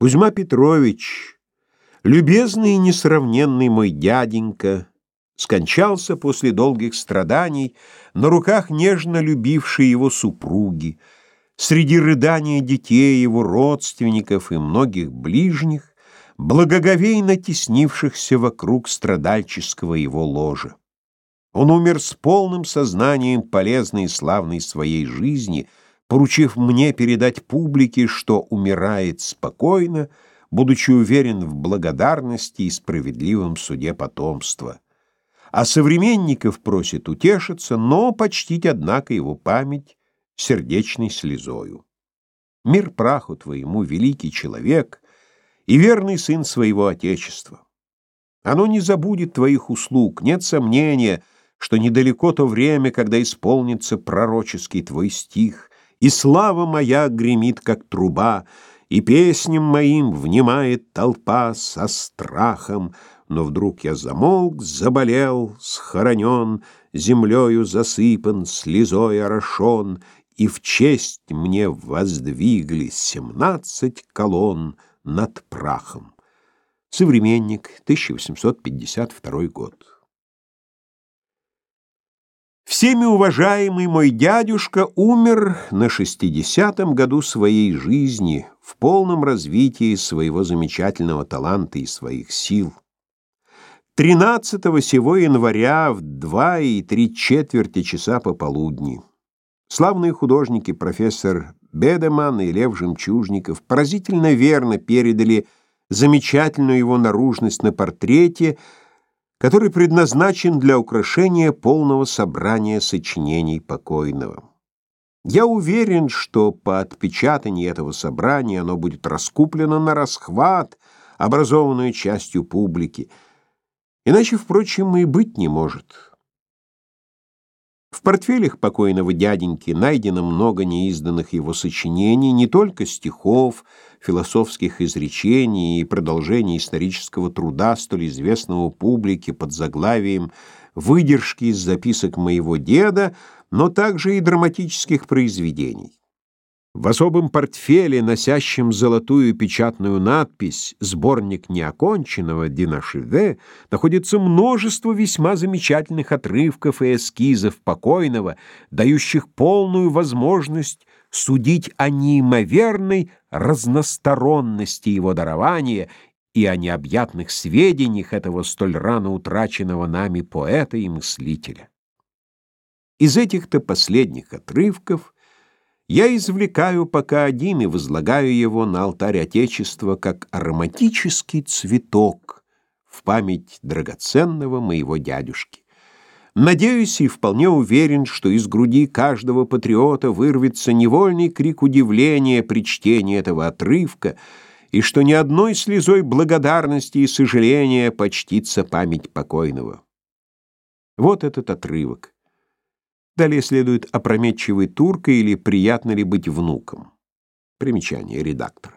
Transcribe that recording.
Кузьма Петрович, любезный и несравненный мой дяденька, скончался после долгих страданий на руках нежно любившей его супруги, среди рыдания детей его родственников и многих ближних, благоговейно теснившихся вокруг страдальческого его ложа. Он умер с полным сознанием полезной и славной своей жизни — поручив мне передать публике, что умирает спокойно, будучи уверен в благодарности и справедливом суде потомства. А современников просит утешиться, но почтить, однако, его память сердечной слезою. Мир праху твоему, великий человек и верный сын своего Отечества. Оно не забудет твоих услуг, нет сомнения, что недалеко то время, когда исполнится пророческий твой стих, и слава моя гремит, как труба, И песням моим внимает толпа со страхом. Но вдруг я замолк, заболел, схоронен, Землею засыпан, слезой орошен, И в честь мне воздвигли семнадцать колонн над прахом. Современник, 1852 год. Всеми уважаемый мой дядюшка умер на шестидесятом году своей жизни в полном развитии своего замечательного таланта и своих сил. 13 сего января в два и три четверти часа пополудни славные художники профессор Бедеман и Лев Жемчужников поразительно верно передали замечательную его наружность на портрете – который предназначен для украшения полного собрания сочинений покойного. Я уверен, что по отпечатании этого собрания оно будет раскуплено на расхват, образованную частью публики. Иначе, впрочем, и быть не может. В портфелях покойного дяденьки найдено много неизданных его сочинений, не только стихов, философских изречений и продолжений исторического труда, столь известного публике под заглавием «Выдержки из записок моего деда», но также и драматических произведений. В особом портфеле, носящем золотую печатную надпись «Сборник неоконченного Динашиве», находится множество весьма замечательных отрывков и эскизов покойного, дающих полную возможность судить о неимоверной разносторонности его дарования и о необъятных сведениях этого столь рано утраченного нами поэта и мыслителя. Из этих-то последних отрывков – я извлекаю пока один и возлагаю его на алтарь Отечества как ароматический цветок в память драгоценного моего дядюшки. Надеюсь и вполне уверен, что из груди каждого патриота вырвется невольный крик удивления при чтении этого отрывка, и что ни одной слезой благодарности и сожаления почтится память покойного. Вот этот отрывок. Далее следует опрометчивый турка или приятно ли быть внуком. Примечание редактора.